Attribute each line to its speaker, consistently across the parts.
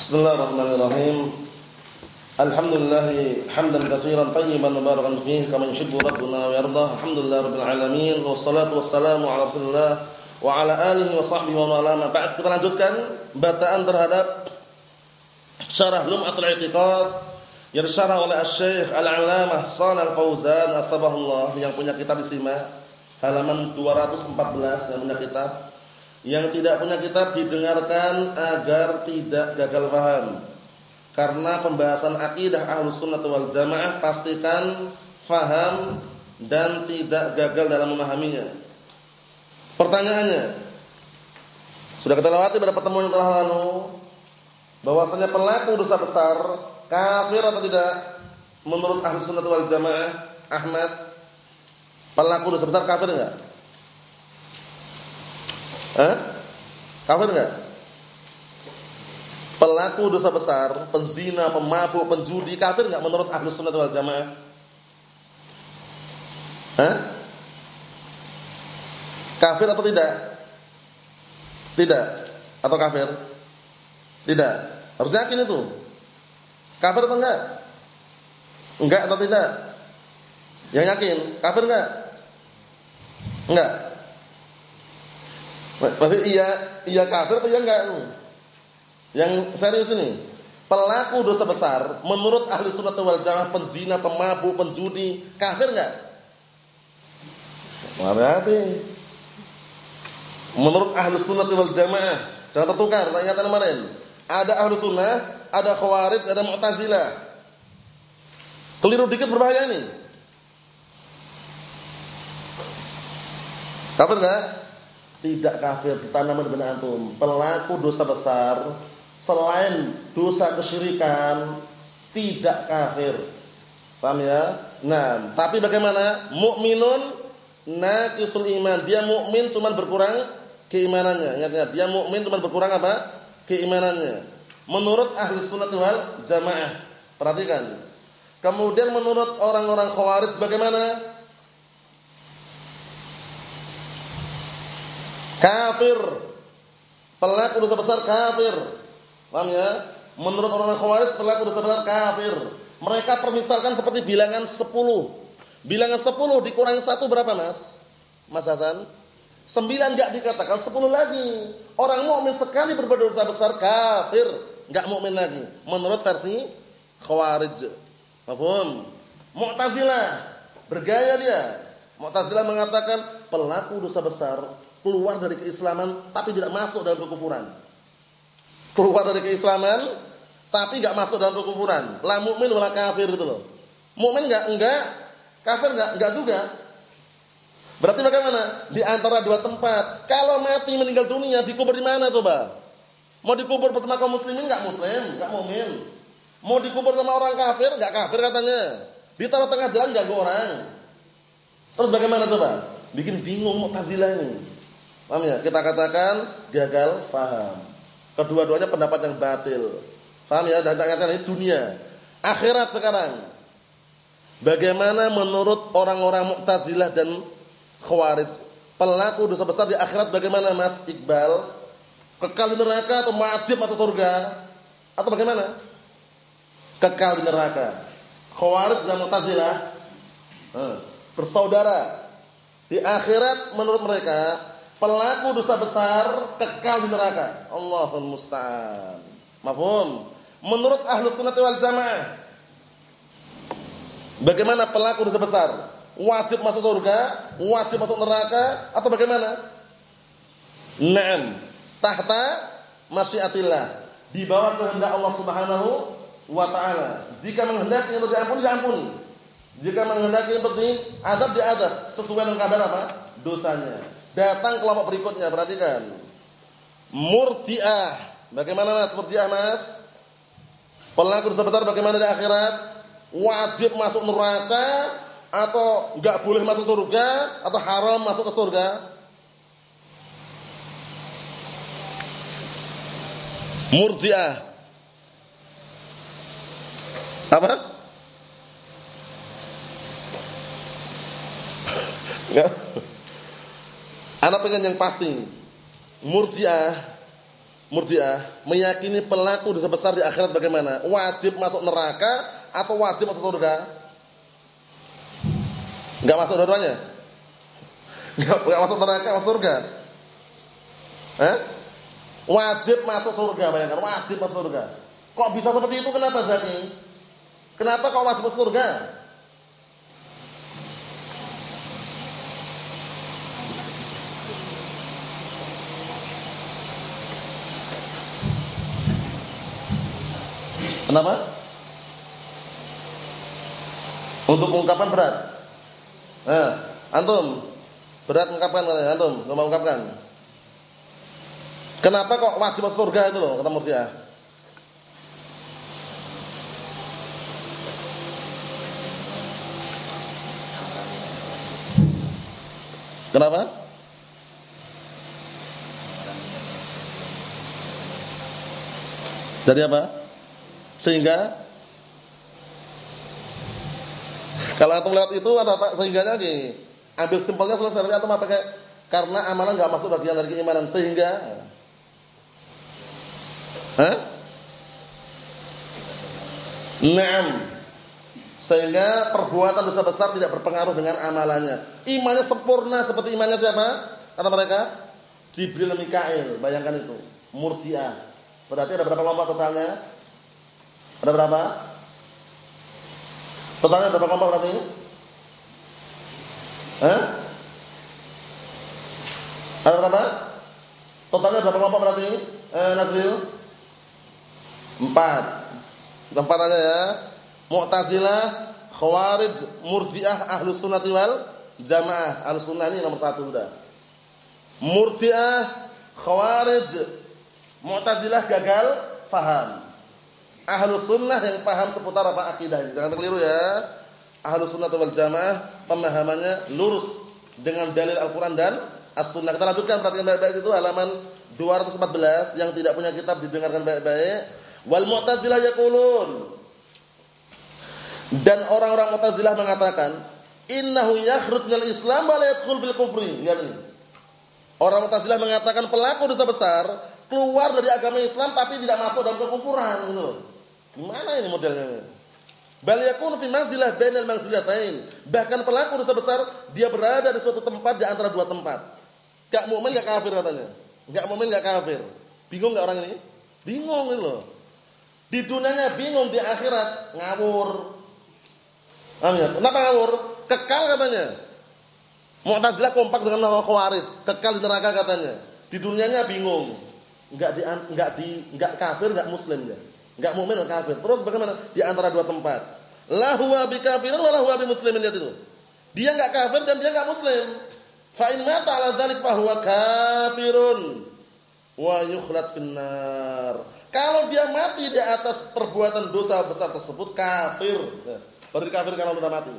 Speaker 1: Bismillahirrahmanirrahim. Alhamdulillah hamdan katsiran tayyiban mubarakan fihi kama yuhibbu rabbuna wa yarda. Alhamdulillah rabbil alamin wassalatu wassalamu ala Rasulillah wa ala alihi wa sahbihi wa man Ba'd kita lanjutkan bacaan terhadap syarah Lum'atul I'tiqad yang disyarah oleh Asy-Syaikh Al-'Allamah Shalal Fauzan asbahullah yang punya kitab isinya halaman 214 yang punya kitab yang tidak punya kitab didengarkan agar tidak gagal paham. Karena pembahasan akidah Ahlus Sunnah wal Jamaah pastikan faham dan tidak gagal dalam memahaminya. Pertanyaannya, sudah kita lewati pada pertemuan yang telah lalu bahwasanya pelaku dosa besar kafir atau tidak menurut Ahlus Sunnah wal Jamaah Ahmad pelaku dosa besar kafir enggak? Hah? Kafir enggak? Pelaku dosa besar, penzina, pemabuk, penjudi, kafir enggak menurut Ahlus Sunnah wal Jamaah? Hah? Kafir atau tidak? Tidak. Atau kafir? Tidak. Harus yakin itu. Kafir atau enggak? Enggak atau tidak? Yang yakin, kafir enggak? Enggak. Berarti iya iya kafir atau iya enggak? Yang serius ini. Pelaku dosa besar menurut ahli sunnah wal jamaah penzina, pemabuk, penjudi, kafir enggak? Berarti menurut ahli sunnah wal jamaah jangan tertukar, tak ingat kemarin. Ada ahli sunnah, ada khawarij, ada mu'tazilah. Keliru dikit berbahaya ini. Kafir enggak? Tidak kafir ditanam di antum. Pelaku dosa besar selain dosa kesyirikan tidak kafir. Paham ya? Nah, tapi bagaimana? Mukminun naqisul iman. Dia mukmin cuma berkurang keimanannya. Ingat-ingat, dia mukmin cuma berkurang apa? Keimanannya. Menurut ahli sunnah wal jamaah. Perhatikan. Kemudian menurut orang-orang khawarij bagaimana? Kafir. Pelaku dosa besar kafir. Paham ya? Menurut orang Khawarij pelaku dosa besar kafir. Mereka permisalkan seperti bilangan 10. Bilangan 10 dikurangi 1 berapa, Mas? Mas Hasan? 9 enggak dikatakan 10 lagi. Orang mukmin sekali berbuat dosa besar kafir, enggak mukmin lagi. Menurut versi Khawarij. Paham? Mu'tazilah bergaya dia. Mu'tazilah mengatakan pelaku dosa besar keluar dari keislaman tapi tidak masuk dalam kekufuran. Keluar dari keislaman tapi enggak masuk dalam kekufuran. La mukmin wala kafir itu loh. Mukmin enggak? Enggak. Kafir enggak? Enggak juga. Berarti bagaimana? Di antara dua tempat. Kalau mati meninggal dunia dikubur di mana coba? Mau dikubur bersama kaum muslimin enggak muslim, enggak mukmin. Mau dikubur sama orang kafir, enggak kafir katanya. Di tengah-tengah jalan ganggu orang. Terus bagaimana coba? Bikin bingung Mu'tazilah ini. Paham ya? Kita katakan gagal faham. Kedua-duanya pendapat yang batil. Paham ya? Dan katakan ini dunia. Akhirat sekarang. Bagaimana menurut orang-orang Mu'tazilah dan Khawarij? Pelaku dosa besar di akhirat bagaimana Mas Iqbal? Kekal di neraka atau wajib masuk surga? Atau bagaimana? Kekal di neraka. Khawarij dan Mu'tazilah bersaudara. Di akhirat menurut mereka Pelaku dosa besar kekal di neraka. Allahul musta'an. Mafhum? Menurut Ahlus Sunnah wal Jamaah Bagaimana pelaku dosa besar? Wajib masuk surga, wajib masuk neraka atau bagaimana? Naam. Tahta masyiatillah. Di bawah kehendak Allah Subhanahu wa taala. Jika menghendaki untuk diampuni, diampuni. Jika menghendaki untuk diadab, diadab sesuai dengan kadar apa? Dosanya. Datang kelompok berikutnya, perhatikan. Murji'ah. Bagaimana Mas Murji'ah, Mas? Pelaku besar bagaimana di akhirat? Wajib masuk neraka atau enggak boleh masuk surga atau haram masuk ke surga? Murji'ah. Apa? Enggak. Anak pengen yang pasti. Murji'ah Murji'ah meyakini pelaku dosa besar di akhirat bagaimana? Wajib masuk neraka atau wajib masuk surga? Enggak masuk dua-duanya? Enggak masuk neraka, masuk surga? Eh? Wajib masuk surga, bayangkan, wajib masuk surga. Kok bisa seperti itu kenapa Zaki? Kenapa kok wajib masuk surga? Kenapa? Untuk ungkapan berat. Eh, antum berat katanya, antum mau mengungkapkan. Kenapa kok wajib masuk surga itu loh kata Murji'ah? Kenapa? Dari apa? Sehingga kalau antum lewat itu ada tak sehingganya lagi. Ambil simpelnya selesai atau apa pakai karena amalan enggak masuk bagian dari keimanan sehingga Hah? Naam. Sehingga perbuatan dosa besar tidak berpengaruh dengan amalannya. Imannya sempurna seperti imannya siapa? Kata mereka Jibril Mikail. Bayangkan itu. Murji'ah. Berarti ada berapa kelompok totalnya? Ada berapa? Totalnya berapa kelompok berarti? Hah? Ada berapa? Totalnya berapa kelompok berarti? Eh, Nasril? Empat. Empat aja ya. Mu'tazilah, Khawarij, Murji'ah, Ahlus Sunnah wal Jamaah. Ahlus Sunnah ini nomor satu sudah. Murji'ah, Khawarij, Mu'tazilah gagal faham ahlu sunnah yang paham seputar apa akidah. Jangan keliru ya. Ahlu sunnah wal jamaah pemahamannya lurus dengan dalil Al-Quran dan As-Sunnah. Kita lanjutkan perhatikan baik-baik itu halaman 214 yang tidak punya kitab didengarkan baik-baik. Wal Mu'tazilah yaqulun dan orang-orang Mu'tazilah mengatakan innahu yakhruj minal Islam wa la fil kufri. Lihat ini. Orang Mu'tazilah mengatakan pelaku dosa besar keluar dari agama Islam tapi tidak masuk dalam kekufuran gitu. Gimana ini modelnya? Bal yakunu fi manzilah bainal manzilatain. Bahkan pelaku dosa besar dia berada di suatu tempat di antara dua tempat. Gak mukmin gak kafir katanya. Gak mukmin gak kafir. Bingung gak orang ini? Bingung ini loh. Di dunianya bingung, di akhirat ngawur. Paham ya? Kenapa ngawur? Kekal katanya. Mu'tazilah kompak dengan Khawarij, kekal di neraka katanya. Di dunianya bingung. Enggak di enggak di enggak kafir, enggak muslim ya. Enggak mukmin atau kafir. Terus bagaimana? Di antara dua tempat. La huwa bikafirin wa la huwa bimuslimin lihat itu. Dia enggak kafir dan dia enggak muslim. Fa in mata ala dzalik fa huwa kafirun wa yukhlad finnar. Kalau dia mati di atas perbuatan dosa besar tersebut kafir. Berarti kafir kalau sudah mati.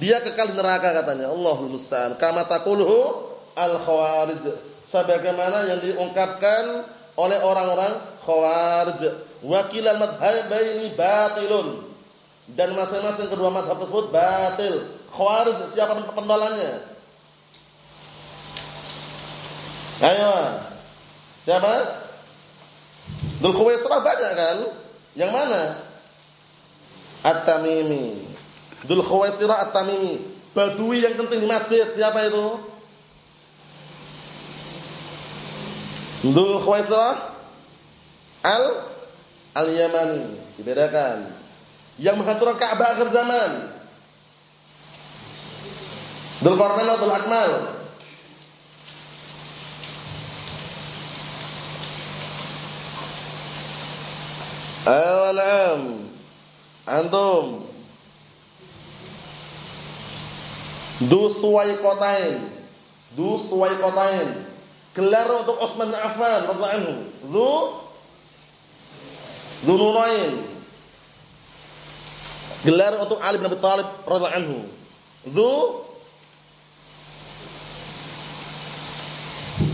Speaker 1: Dia kekal di neraka katanya. Allahul musta'an. Kama taquluhu al-khawarij. Sebagaimana yang diungkapkan oleh orang-orang khawarij wakil al-madhhabaini batilun dan masing-masing kedua madhab tersebut batil. Khawarij siapa pentolannya? Ayo. Siapa? Dul Khuwaisrah banyak kan? Yang mana? At-Tamimi. Dul Khuwaisrah At-Tamimi. Badui yang kencing di masjid. Siapa itu? Dul Khuwaisrah Al Al-Yamani dibedakan. Yang menghancurkan Ka'bah akhir zaman. Dzulqarnain atau Akmal. Awalam antum Du suwaikotain Du suwaikotain Gelar untuk Utsman bin Affan anhu. Dununain. Gelar untuk Ali bin Abi Thalib radhiyallahu anhu. Dzu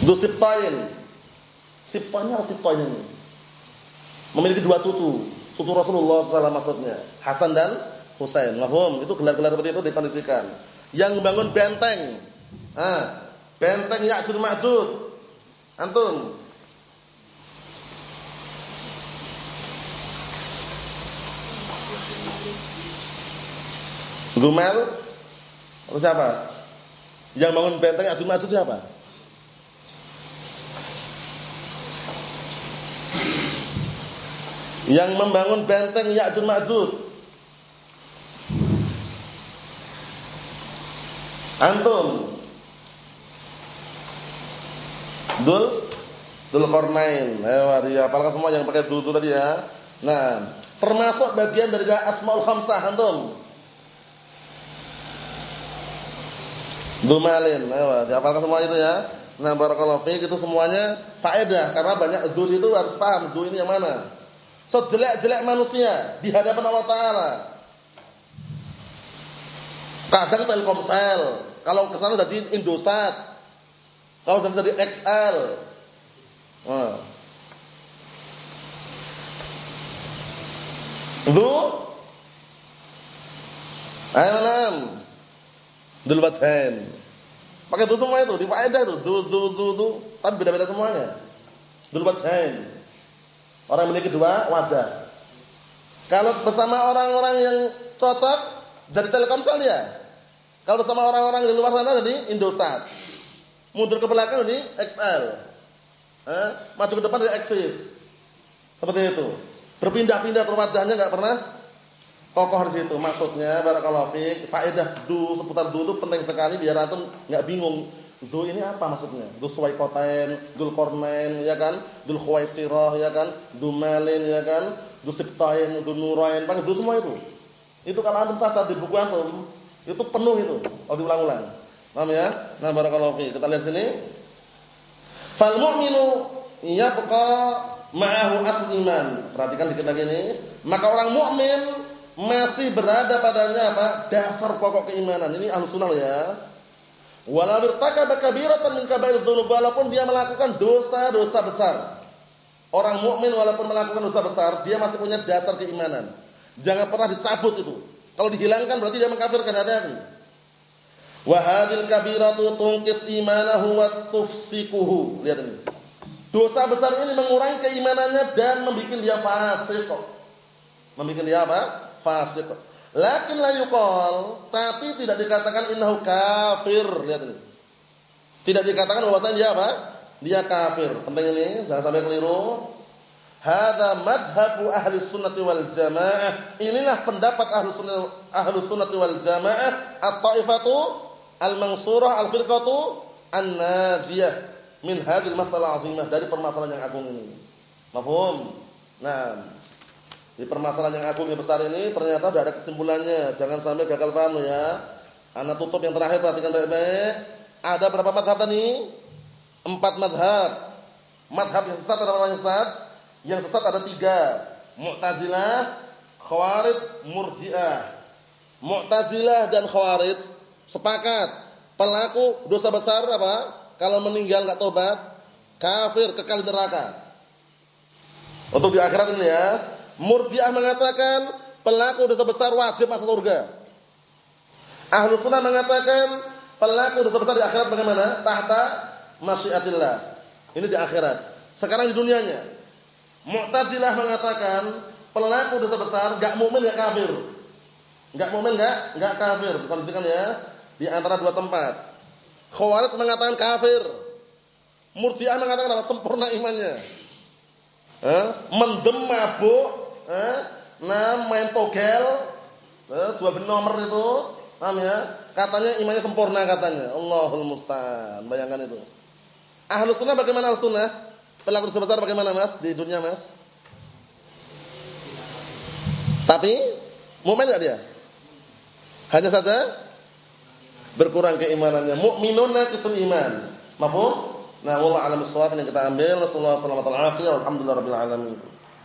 Speaker 1: Dzu Sibtain. Sibtain apa Sibtain ini? Memiliki dua cucu, cucu Rasulullah SAW maksudnya, Hasan dan Husain. Mahum, itu gelar-gelar seperti itu dikondisikan. Yang bangun benteng. Ah, benteng Ya'jud Ma'jud. Antum Dumal atau siapa? Yang bangun benteng Ya'juj Ma'juj siapa? Yang membangun benteng Ya'juj Ma'juj. Antum. Dul Dul Qarnain. Ayo dia apalagi semua yang pakai dul tadi ya. Nah, termasuk bagian dari Asmaul Khamsah antum. Dumalin. Ayo, dihafalkan semua itu ya. Nah, barakallahu fiik itu semuanya faedah karena banyak dzul itu harus paham dzul ini yang mana. Sejelek-jelek manusia di hadapan Allah taala. Kadang Telkomsel, kalau ke sana jadi Indosat. Kalau sudah jadi XL. Nah. Dhu Ayo Dul wajhain. Pakai itu semua itu, di faedah itu. Du du du du, tapi beda-beda semuanya. Dul wajhain. Orang memiliki dua wajah. Kalau bersama orang-orang yang cocok jadi Telkomsel dia. Kalau bersama orang-orang di luar sana jadi Indosat. Mundur ke belakang jadi XL. Eh, maju ke depan jadi Axis. Seperti itu. Berpindah-pindah wajahnya enggak pernah kokoh di situ. Maksudnya barakallahu fiik, faedah du seputar du itu penting sekali biar antum enggak bingung. Du ini apa maksudnya? Du suwaikotain, dul kornain, ya kan? Dul khuwaisirah, ya kan? Du malin, ya kan? Du sibtain, du nurain, pakai du semua itu. Itu kalau antum catat di buku antum, itu penuh itu kalau diulang-ulang. Paham ya? Nah, barakallahu fiik. Kita lihat sini. Fal mu'minu yabqa ma'ahu asl iman. Perhatikan dikit lagi ini. Maka orang mukmin masih berada padanya apa? Dasar pokok keimanan. Ini ahlu sunnah ya. Walau irtakaba kabiratan min kaba'ir dzunub walaupun dia melakukan dosa-dosa besar. Orang mukmin walaupun melakukan dosa besar, dia masih punya dasar keimanan. Jangan pernah dicabut itu. Kalau dihilangkan berarti dia mengkafirkan hati-hati. Wa hadhil kabiratu tunqis imanahu wa tufsikuhu. Lihat ini. Dosa besar ini mengurangi keimanannya dan membuat dia fasik. Membuat dia apa? Fasik. Lakin la yuqal, tapi tidak dikatakan innahu kafir. Lihat ini. Tidak dikatakan bahwasanya dia apa? Dia kafir. Penting ini, jangan sampai keliru. Hada madhabu ahli sunnati wal jamaah. Inilah pendapat ahli sunnati, ahli sunnati wal jamaah. At-ta'ifatu al-mansurah al-firqatu an-najiyah. Min hadil masalah azimah. Dari permasalahan yang agung ini. Mafhum? Nah, di permasalahan yang agung yang besar ini ternyata sudah ada kesimpulannya. Jangan sampai gagal paham ya. Anak tutup yang terakhir perhatikan baik-baik. Ada berapa madhab tadi? Empat madhab. Madhab yang sesat ada berapa yang sesat? Yang sesat ada tiga. Mu'tazilah, Khawarij, Murji'ah. Mu'tazilah dan Khawarij sepakat pelaku dosa besar apa? Kalau meninggal enggak tobat, kafir kekal neraka. Untuk di akhirat ini ya. Murji'ah mengatakan pelaku dosa besar wajib masuk surga. Ahlu sunnah mengatakan pelaku dosa besar di akhirat bagaimana? Tahta masyiatillah. Ini di akhirat. Sekarang di dunianya. Mu'tazilah mengatakan pelaku dosa besar enggak mukmin enggak kafir. Enggak mukmin enggak enggak kafir. Dikondisikan ya di antara dua tempat. Khawarij mengatakan kafir. Murji'ah mengatakan? Sempurna imannya. Eh, mendem mabuk eh, nah main togel, eh, beli nomor itu, paham ya? Katanya imannya sempurna katanya. Allahul musta'an. Bayangkan itu. Ahlus sunnah bagaimana ahlus sunnah? Pelaku dosa bagaimana Mas di dunia Mas? Tapi mukmin enggak dia? Hanya saja berkurang keimanannya. Mukminuna kisul iman. Mafhum? Nah, wallahu a'lam bissawab yang kita ambil. Sallallahu alaihi wasallam. Alhamdulillah rabbil alamin.